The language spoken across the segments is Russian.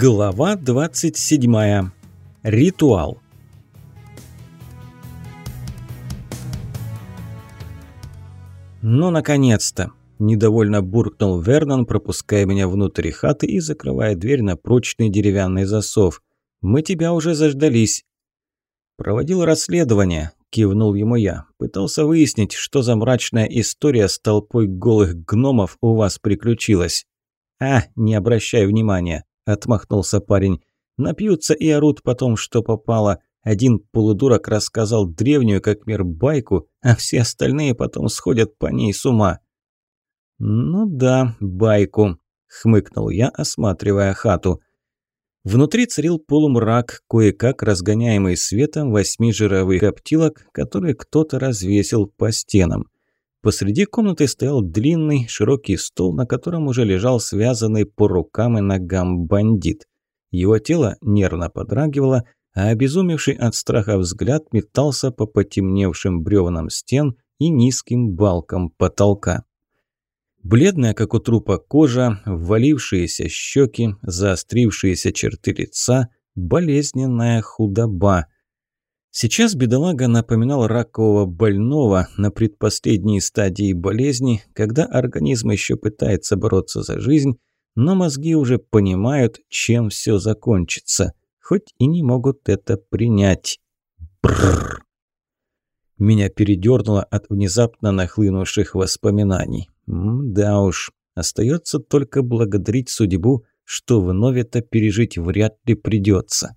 Глава 27. Ритуал. «Ну, наконец-то!» – недовольно буркнул Вернон, пропуская меня внутрь хаты и закрывая дверь на прочный деревянный засов. «Мы тебя уже заждались». «Проводил расследование», – кивнул ему я. «Пытался выяснить, что за мрачная история с толпой голых гномов у вас приключилась». «А, не обращай внимания», – отмахнулся парень. «Напьются и орут потом, что попало. Один полудурок рассказал древнюю, как мир, байку, а все остальные потом сходят по ней с ума». «Ну да, байку», – хмыкнул я, осматривая хату. Внутри царил полумрак, кое-как разгоняемый светом восьми жировых коптилок, которые кто-то развесил по стенам. Посреди комнаты стоял длинный, широкий стол, на котором уже лежал связанный по рукам и ногам бандит. Его тело нервно подрагивало, а обезумевший от страха взгляд метался по потемневшим бревнам стен и низким балкам потолка. Бледная, как у трупа, кожа, ввалившиеся щеки, заострившиеся черты лица, болезненная худоба – Сейчас бедолага напоминал ракового больного на предпоследней стадии болезни, когда организм еще пытается бороться за жизнь, но мозги уже понимают, чем все закончится, хоть и не могут это принять. Бррр. Меня передернуло от внезапно нахлынувших воспоминаний. М да уж, остается только благодарить судьбу, что вновь это пережить вряд ли придется.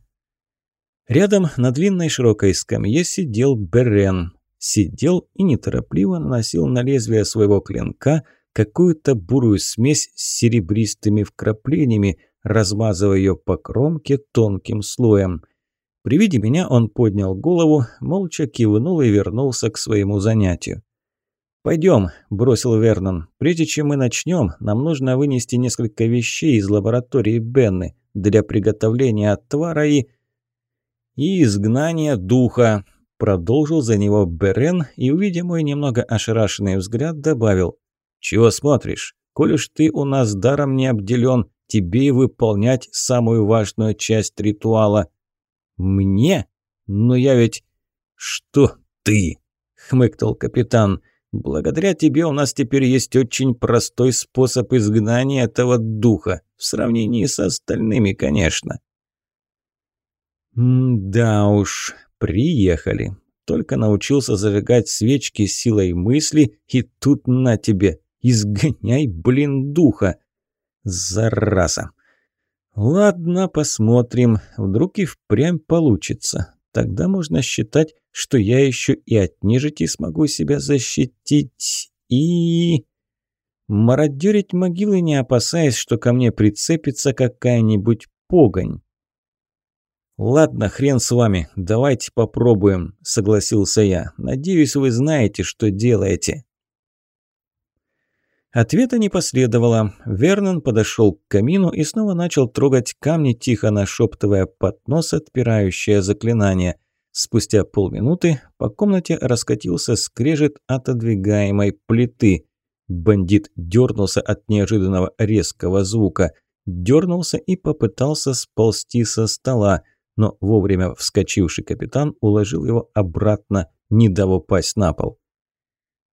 Рядом на длинной широкой скамье сидел Берен. Сидел и неторопливо наносил на лезвие своего клинка какую-то бурую смесь с серебристыми вкраплениями, размазывая ее по кромке тонким слоем. При виде меня он поднял голову, молча кивнул и вернулся к своему занятию. «Пойдем», – бросил Вернон. «Прежде чем мы начнем, нам нужно вынести несколько вещей из лаборатории Бенны для приготовления отвара и...» и изгнание духа», – продолжил за него Берен и, увидя мой немного ошарашенный взгляд, добавил. «Чего смотришь? Коль уж ты у нас даром не обделен, тебе и выполнять самую важную часть ритуала». «Мне? Но я ведь...» «Что ты?» – хмыкнул капитан. «Благодаря тебе у нас теперь есть очень простой способ изгнания этого духа, в сравнении с остальными, конечно». «Да уж, приехали. Только научился зажигать свечки силой мысли, и тут на тебе, изгоняй, блин, духа. Зараза. Ладно, посмотрим, вдруг и впрямь получится. Тогда можно считать, что я еще и от нежити смогу себя защитить. И... Мародерить могилы, не опасаясь, что ко мне прицепится какая-нибудь погонь. «Ладно, хрен с вами, давайте попробуем», – согласился я. «Надеюсь, вы знаете, что делаете». Ответа не последовало. Вернон подошел к камину и снова начал трогать камни, тихо нашептывая под нос отпирающее заклинание. Спустя полминуты по комнате раскатился скрежет отодвигаемой плиты. Бандит дернулся от неожиданного резкого звука. Дернулся и попытался сползти со стола но вовремя вскочивший капитан уложил его обратно, не дав упасть на пол.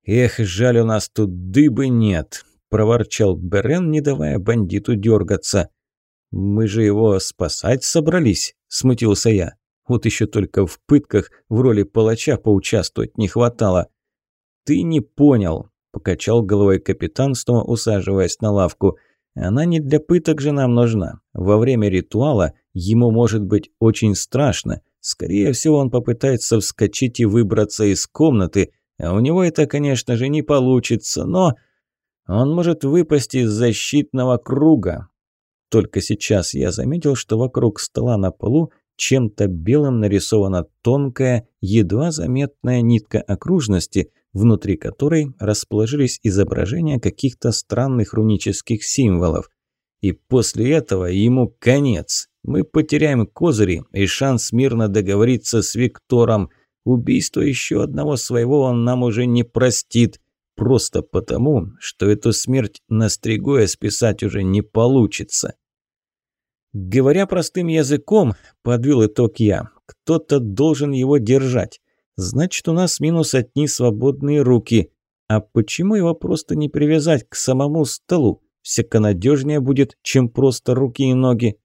«Эх, жаль, у нас тут дыбы нет», – проворчал Берен, не давая бандиту дергаться. «Мы же его спасать собрались», – смутился я. «Вот еще только в пытках в роли палача поучаствовать не хватало». «Ты не понял», – покачал головой капитан, снова усаживаясь на лавку – она не для пыток же нам нужна. Во время ритуала ему может быть очень страшно. Скорее всего, он попытается вскочить и выбраться из комнаты, а у него это, конечно же, не получится, но он может выпасть из защитного круга. Только сейчас я заметил, что вокруг стола на полу чем-то белым нарисована тонкая, едва заметная нитка окружности – внутри которой расположились изображения каких-то странных рунических символов. И после этого ему конец. Мы потеряем козыри и шанс мирно договориться с Виктором. Убийство еще одного своего он нам уже не простит. Просто потому, что эту смерть на Стригоя списать уже не получится. Говоря простым языком, подвел итог я, кто-то должен его держать. Значит, у нас минус одни свободные руки. А почему его просто не привязать к самому столу? Всяко надежнее будет, чем просто руки и ноги.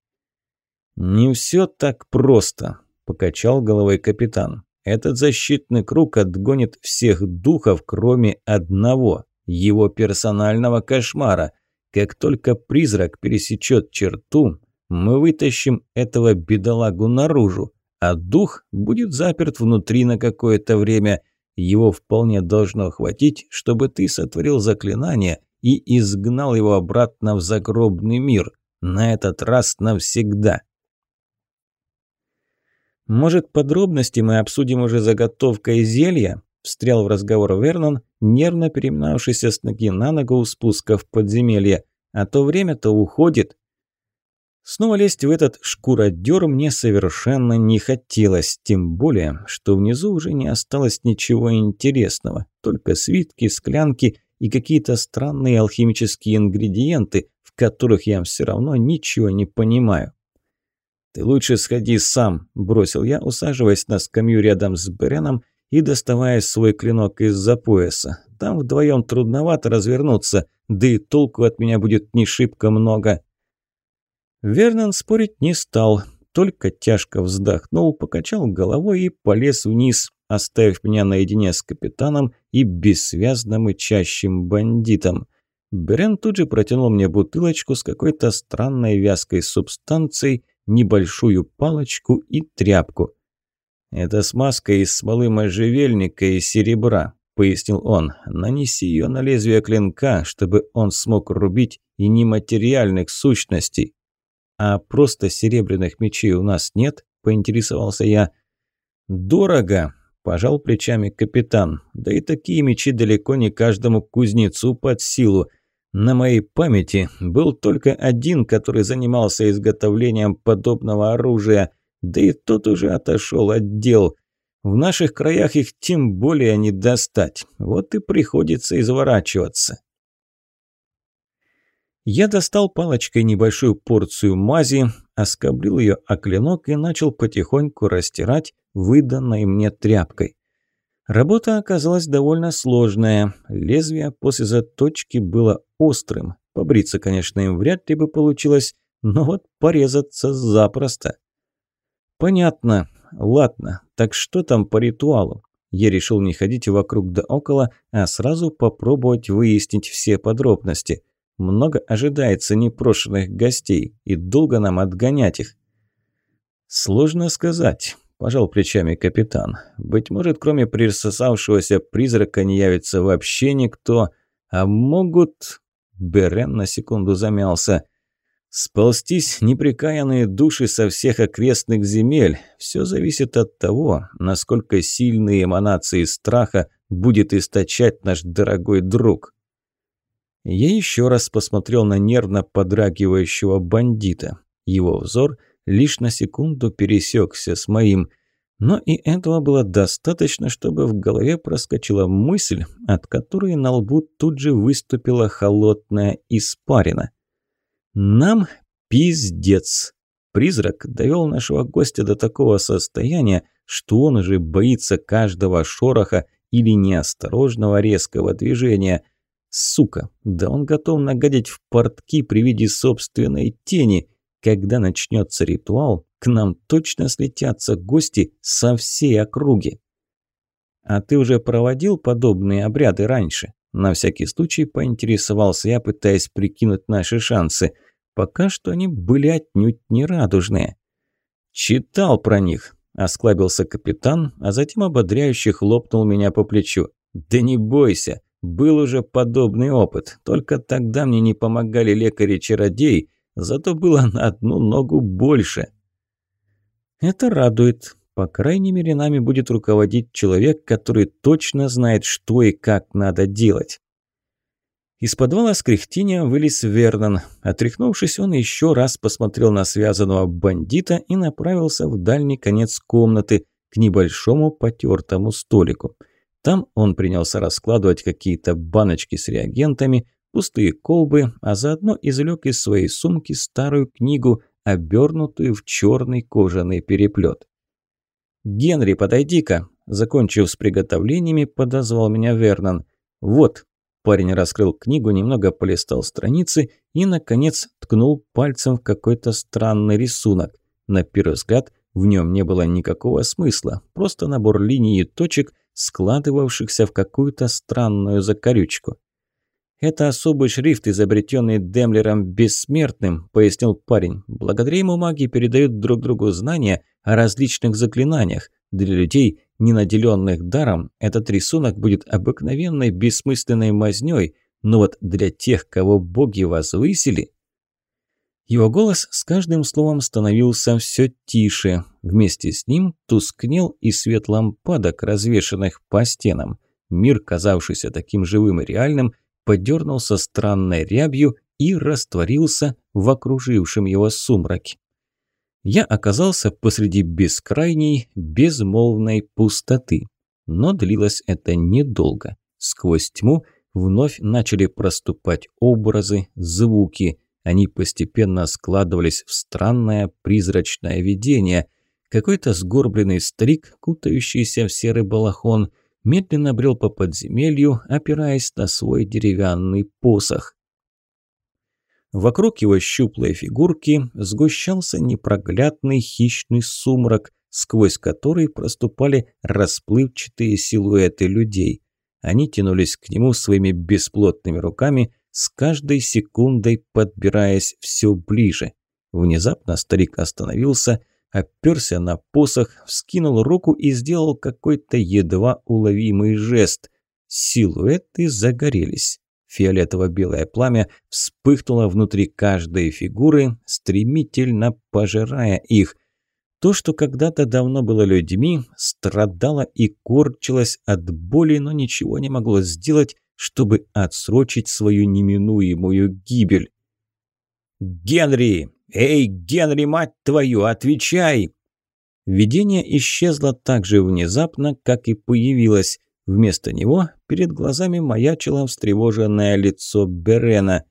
«Не все так просто», – покачал головой капитан. «Этот защитный круг отгонит всех духов, кроме одного, его персонального кошмара. Как только призрак пересечет черту, мы вытащим этого бедолагу наружу, а дух будет заперт внутри на какое-то время. Его вполне должно хватить, чтобы ты сотворил заклинание и изгнал его обратно в загробный мир, на этот раз навсегда. «Может, подробности мы обсудим уже заготовкой зелья?» – встрял в разговор Вернон, нервно переминавшийся с ноги на ногу у спуска в подземелье. «А то время-то уходит». Снова лезть в этот шкуродер мне совершенно не хотелось, тем более, что внизу уже не осталось ничего интересного, только свитки, склянки и какие-то странные алхимические ингредиенты, в которых я все равно ничего не понимаю. «Ты лучше сходи сам», – бросил я, усаживаясь на скамью рядом с Береном и доставая свой клинок из-за пояса. «Там вдвоем трудновато развернуться, да и толку от меня будет не шибко много». Вернон спорить не стал, только тяжко вздохнул, покачал головой и полез вниз, оставив меня наедине с капитаном и бессвязно мычащим бандитом. Берен тут же протянул мне бутылочку с какой-то странной вязкой субстанцией, небольшую палочку и тряпку. «Это смазка из смолы можжевельника и серебра», – пояснил он. «Нанеси ее на лезвие клинка, чтобы он смог рубить и нематериальных сущностей». «А просто серебряных мечей у нас нет?» – поинтересовался я. «Дорого», – пожал плечами капитан. «Да и такие мечи далеко не каждому кузнецу под силу. На моей памяти был только один, который занимался изготовлением подобного оружия, да и тот уже отошел от дел. В наших краях их тем более не достать, вот и приходится изворачиваться. Я достал палочкой небольшую порцию мази, оскоблил ее о клинок и начал потихоньку растирать выданной мне тряпкой. Работа оказалась довольно сложная. Лезвие после заточки было острым. Побриться, конечно, им вряд ли бы получилось, но вот порезаться запросто. Понятно. Ладно, так что там по ритуалу? Я решил не ходить вокруг да около, а сразу попробовать выяснить все подробности. Много ожидается непрошенных гостей, и долго нам отгонять их. Сложно сказать. – пожал плечами капитан. «Быть может, кроме присосавшегося призрака не явится вообще никто, а могут...» Берен на секунду замялся. «Сползтись неприкаянные души со всех окрестных земель. Все зависит от того, насколько сильные эманации страха будет источать наш дорогой друг». Я еще раз посмотрел на нервно подрагивающего бандита. Его взор – лишь на секунду пересекся с моим. Но и этого было достаточно, чтобы в голове проскочила мысль, от которой на лбу тут же выступила холодная испарина. «Нам пиздец!» Призрак довел нашего гостя до такого состояния, что он уже боится каждого шороха или неосторожного резкого движения. Сука, да он готов нагадить в портки при виде собственной тени – когда начнется ритуал, к нам точно слетятся гости со всей округи. А ты уже проводил подобные обряды раньше? На всякий случай поинтересовался я, пытаясь прикинуть наши шансы. Пока что они были отнюдь не радужные. «Читал про них», – осклабился капитан, а затем ободряюще хлопнул меня по плечу. «Да не бойся, был уже подобный опыт, только тогда мне не помогали лекари-чародеи, зато было на одну ногу больше. Это радует. По крайней мере, нами будет руководить человек, который точно знает, что и как надо делать. Из подвала с кряхтением вылез Вернон. Отряхнувшись, он еще раз посмотрел на связанного бандита и направился в дальний конец комнаты, к небольшому потертому столику. Там он принялся раскладывать какие-то баночки с реагентами, пустые колбы, а заодно извлек из своей сумки старую книгу обернутую в черный кожаный переплет. «Генри, подойди-ка!» Закончив с приготовлениями, подозвал меня Вернон. «Вот». Парень раскрыл книгу, немного полистал страницы и, наконец, ткнул пальцем в какой-то странный рисунок. На первый взгляд, в нем не было никакого смысла, просто набор линий и точек, складывавшихся в какую-то странную закорючку. «Это особый шрифт, изобретенный Демлером Бессмертным», – пояснил парень. «Благодаря ему маги передают друг другу знания о различных заклинаниях. Для людей, не наделенных даром, этот рисунок будет обыкновенной бессмысленной мазнёй, но вот для тех, кого боги возвысили... Его голос с каждым словом становился все тише. Вместе с ним тускнел и свет лампадок, развешанных по стенам. Мир, казавшийся таким живым и реальным, подернулся странной рябью и растворился в окружившем его сумраке я оказался посреди бескрайней, безмолвной пустоты. Но длилось это недолго. Сквозь тьму вновь начали проступать образы, звуки. Они постепенно складывались в странное призрачное видение. Какой-то сгорбленный старик, кутающийся в серый балахон, медленно брел по подземелью, опираясь на свой деревянный посох. Вокруг его щуплой фигурки сгущался непроглядный хищный сумрак, сквозь который проступали расплывчатые силуэты людей. Они тянулись к нему своими бесплотными руками, с каждой секундой подбираясь все ближе. Внезапно старик остановился, оперся на посох, вскинул руку и сделал какой-то едва уловимый жест. Силуэты загорелись. Фиолетово-белое пламя вспыхнуло внутри каждой фигуры, стремительно пожирая их. То, что когда-то давно было людьми, страдало и корчилось от боли, но ничего не могло сделать, чтобы отсрочить свою неминуемую гибель. «Генри! Эй, Генри, мать твою, отвечай!» Видение исчезло так же внезапно, как и появилось. Вместо него перед глазами маячило встревоженное лицо Берена.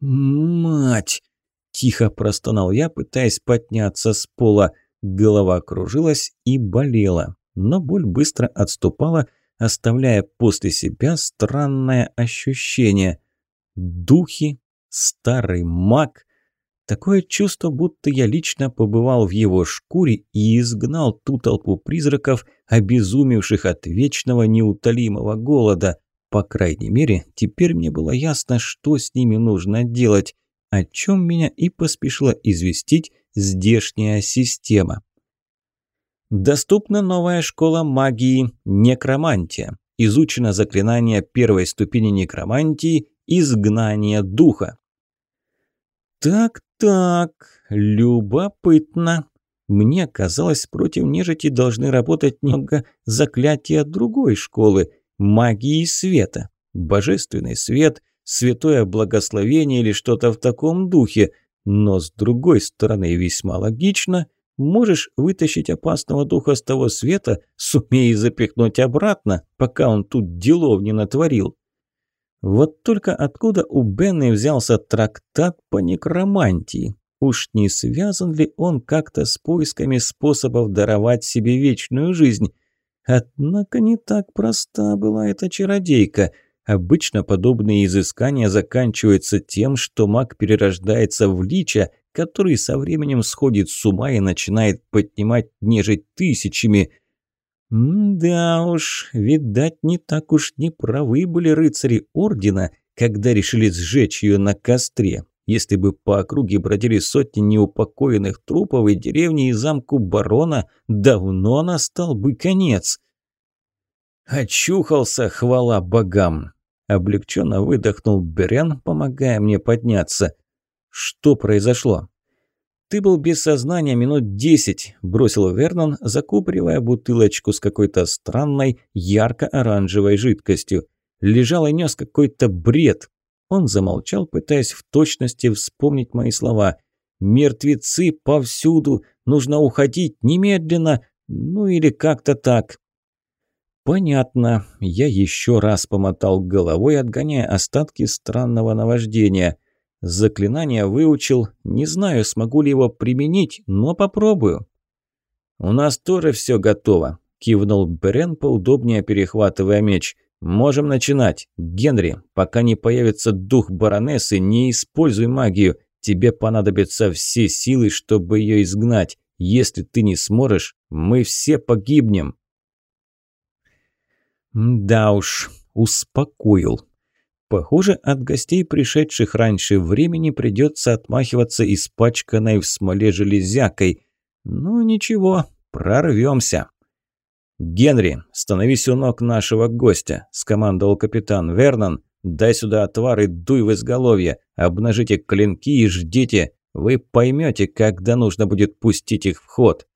«Мать!» – тихо простонал я, пытаясь подняться с пола. Голова кружилась и болела, но боль быстро отступала, оставляя после себя странное ощущение. Духи, старый маг, Такое чувство, будто я лично побывал в его шкуре и изгнал ту толпу призраков, обезумевших от вечного неутолимого голода. По крайней мере, теперь мне было ясно, что с ними нужно делать, о чем меня и поспешила известить здешняя система. Доступна новая школа магии «Некромантия». Изучено заклинание первой ступени некромантии «Изгнание духа». Так-так, любопытно. Мне казалось, против нежити должны работать немного заклятия другой школы – магии света. Божественный свет, святое благословение или что-то в таком духе. Но с другой стороны весьма логично – Можешь вытащить опасного духа с того света, сумей запихнуть обратно, пока он тут делов не натворил. Вот только откуда у Бенны взялся трактат по некромантии? Уж не связан ли он как-то с поисками способов даровать себе вечную жизнь? Однако не так проста была эта чародейка. Обычно подобные изыскания заканчиваются тем, что маг перерождается в лича, который со временем сходит с ума и начинает поднимать нежить тысячами – да уж, видать, не так уж не правы были рыцари Ордена, когда решили сжечь ее на костре. Если бы по округе бродили сотни неупокоенных трупов и деревни и замку барона, давно настал бы конец. «Очухался, хвала богам!» Облегченно выдохнул Берен, помогая мне подняться. «Что произошло?» «Ты был без сознания минут десять», – бросил Вернон, закупоривая бутылочку с какой-то странной ярко-оранжевой жидкостью. Лежал и нес какой-то бред. Он замолчал, пытаясь в точности вспомнить мои слова. «Мертвецы повсюду! Нужно уходить немедленно!» Ну или как-то так. «Понятно». Я еще раз помотал головой, отгоняя остатки странного наваждения. Заклинание выучил, не знаю, смогу ли его применить, но попробую. «У нас тоже все готово», – кивнул Брен, поудобнее перехватывая меч. «Можем начинать. Генри, пока не появится дух баронессы, не используй магию. Тебе понадобятся все силы, чтобы ее изгнать. Если ты не сможешь, мы все погибнем». Да уж, успокоил. Похоже, от гостей, пришедших раньше времени, придется отмахиваться испачканной в смоле железякой. Ну ничего, прорвемся. «Генри, становись у ног нашего гостя», – скомандовал капитан Вернон. «Дай сюда отвар и дуй в изголовье. Обнажите клинки и ждите. Вы поймете, когда нужно будет пустить их в ход».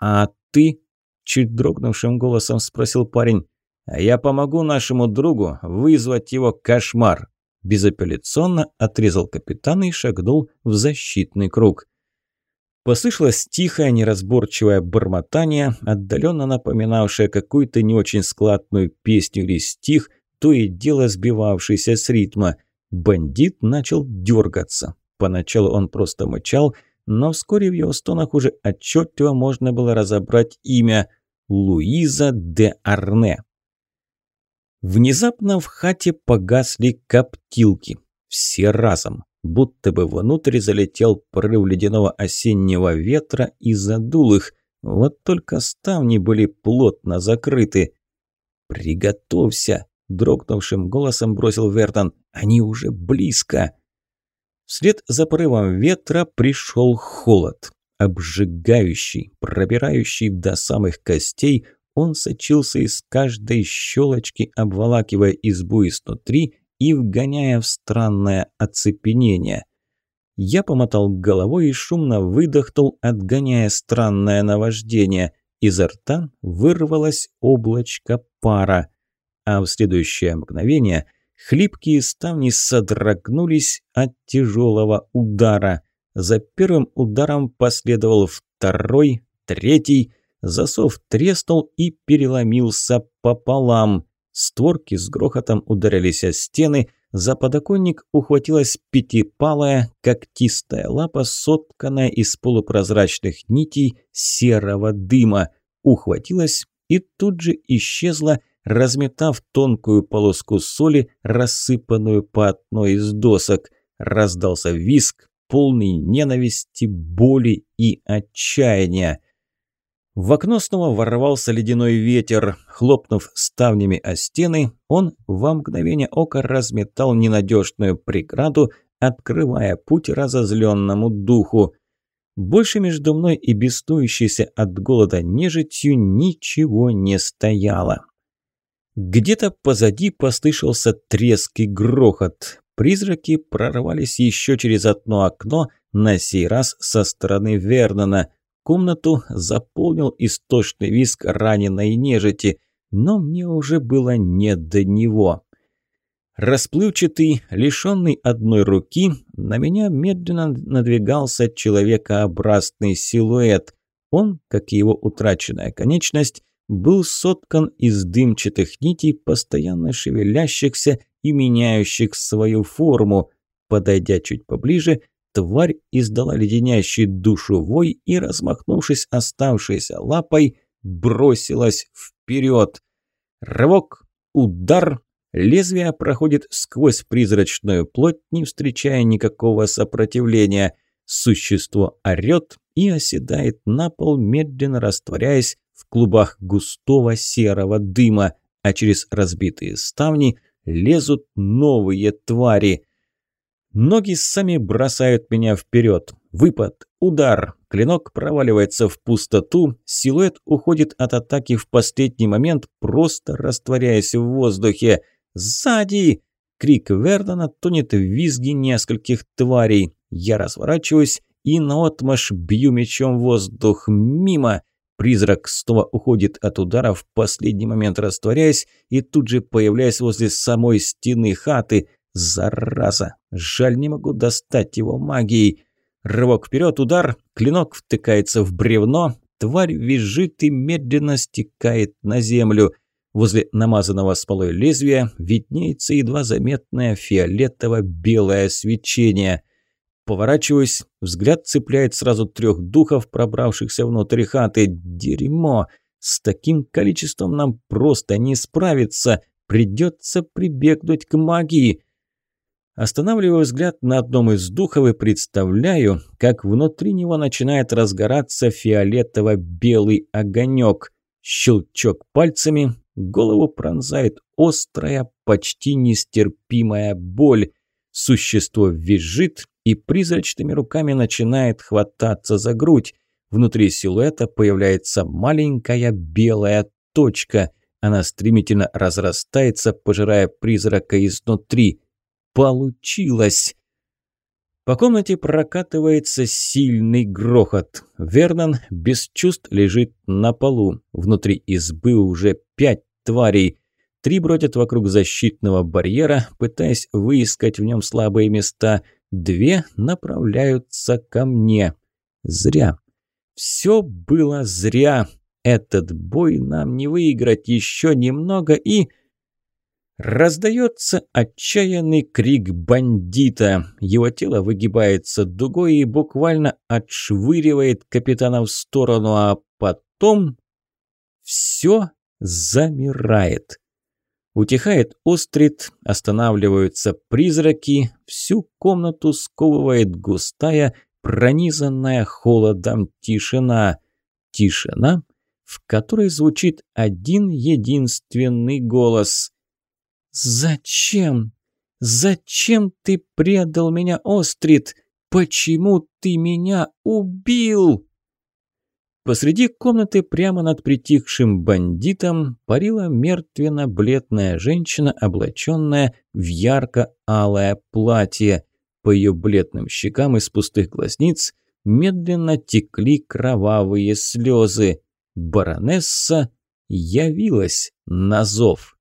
«А ты?» – чуть дрогнувшим голосом спросил парень. Я помогу нашему другу вызвать его кошмар. Безапелляционно отрезал капитан и шагнул в защитный круг. Послышалось тихое, неразборчивое бормотание, отдаленно напоминавшее какую-то не очень складную песню или стих, то и дело сбивавшийся с ритма. Бандит начал дергаться. Поначалу он просто мычал, но вскоре в его стонах уже отчетливо можно было разобрать имя Луиза де Арне. Внезапно в хате погасли коптилки. Все разом. Будто бы внутрь залетел порыв ледяного осеннего ветра и задул их. Вот только ставни были плотно закрыты. «Приготовься!» – дрогнувшим голосом бросил Вертон. «Они уже близко!» Вслед за порывом ветра пришел холод. Обжигающий, пробирающий до самых костей, он сочился из каждой щелочки, обволакивая избу изнутри и вгоняя в странное оцепенение. Я помотал головой и шумно выдохнул, отгоняя странное наваждение. Изо рта вырвалось облачко пара, а в следующее мгновение хлипкие ставни содрогнулись от тяжелого удара. За первым ударом последовал второй, третий – Засов треснул и переломился пополам. Створки с грохотом ударились о стены. За подоконник ухватилась пятипалая, когтистая лапа, сотканная из полупрозрачных нитей серого дыма. Ухватилась и тут же исчезла, разметав тонкую полоску соли, рассыпанную по одной из досок. Раздался виск, полный ненависти, боли и отчаяния. В окно снова ворвался ледяной ветер. Хлопнув ставнями о стены, он во мгновение ока разметал ненадежную преграду, открывая путь разозленному духу. Больше между мной и беснующейся от голода нежитью ничего не стояло. Где-то позади послышался треск и грохот. Призраки прорвались еще через одно окно, на сей раз со стороны Вернона – Комнату заполнил истошный визг раненой нежити, но мне уже было не до него. Расплывчатый, лишенный одной руки, на меня медленно надвигался человекообразный силуэт. Он, как и его утраченная конечность, был соткан из дымчатых нитей, постоянно шевелящихся и меняющих свою форму. Подойдя чуть поближе, Тварь издала леденящий душу вой и, размахнувшись оставшейся лапой, бросилась вперед. Рывок, удар, лезвие проходит сквозь призрачную плоть, не встречая никакого сопротивления. Существо орёт и оседает на пол, медленно растворяясь в клубах густого серого дыма, а через разбитые ставни лезут новые твари – Ноги сами бросают меня вперед. Выпад, удар, клинок проваливается в пустоту, силуэт уходит от атаки в последний момент, просто растворяясь в воздухе. «Сзади!» Крик Вердона тонет в визге нескольких тварей. Я разворачиваюсь и наотмашь бью мечом воздух. Мимо! Призрак снова уходит от удара, в последний момент растворяясь и тут же появляясь возле самой стены хаты – Зараза! Жаль, не могу достать его магией. Рывок вперед, удар, клинок втыкается в бревно, тварь визжит и медленно стекает на землю. Возле намазанного смолой лезвия виднеется едва заметное фиолетово-белое свечение. Поворачиваюсь, взгляд цепляет сразу трех духов, пробравшихся внутрь хаты. Дерьмо! С таким количеством нам просто не справиться. Придется прибегнуть к магии. Останавливаю взгляд на одном из духов и представляю, как внутри него начинает разгораться фиолетово-белый огонек. Щелчок пальцами, голову пронзает острая, почти нестерпимая боль. Существо визжит и призрачными руками начинает хвататься за грудь. Внутри силуэта появляется маленькая белая точка. Она стремительно разрастается, пожирая призрака изнутри. Получилось! По комнате прокатывается сильный грохот. Вернон без чувств лежит на полу. Внутри избы уже пять тварей. Три бродят вокруг защитного барьера, пытаясь выискать в нем слабые места. Две направляются ко мне. Зря. Все было зря. Этот бой нам не выиграть еще немного и... Раздается отчаянный крик бандита. Его тело выгибается дугой и буквально отшвыривает капитана в сторону, а потом все замирает. Утихает острит, останавливаются призраки, всю комнату сковывает густая, пронизанная холодом тишина. Тишина, в которой звучит один единственный голос. «Зачем? Зачем ты предал меня, Острид? Почему ты меня убил?» Посреди комнаты прямо над притихшим бандитом парила мертвенно-бледная женщина, облаченная в ярко-алое платье. По ее бледным щекам из пустых глазниц медленно текли кровавые слезы. Баронесса явилась на зов.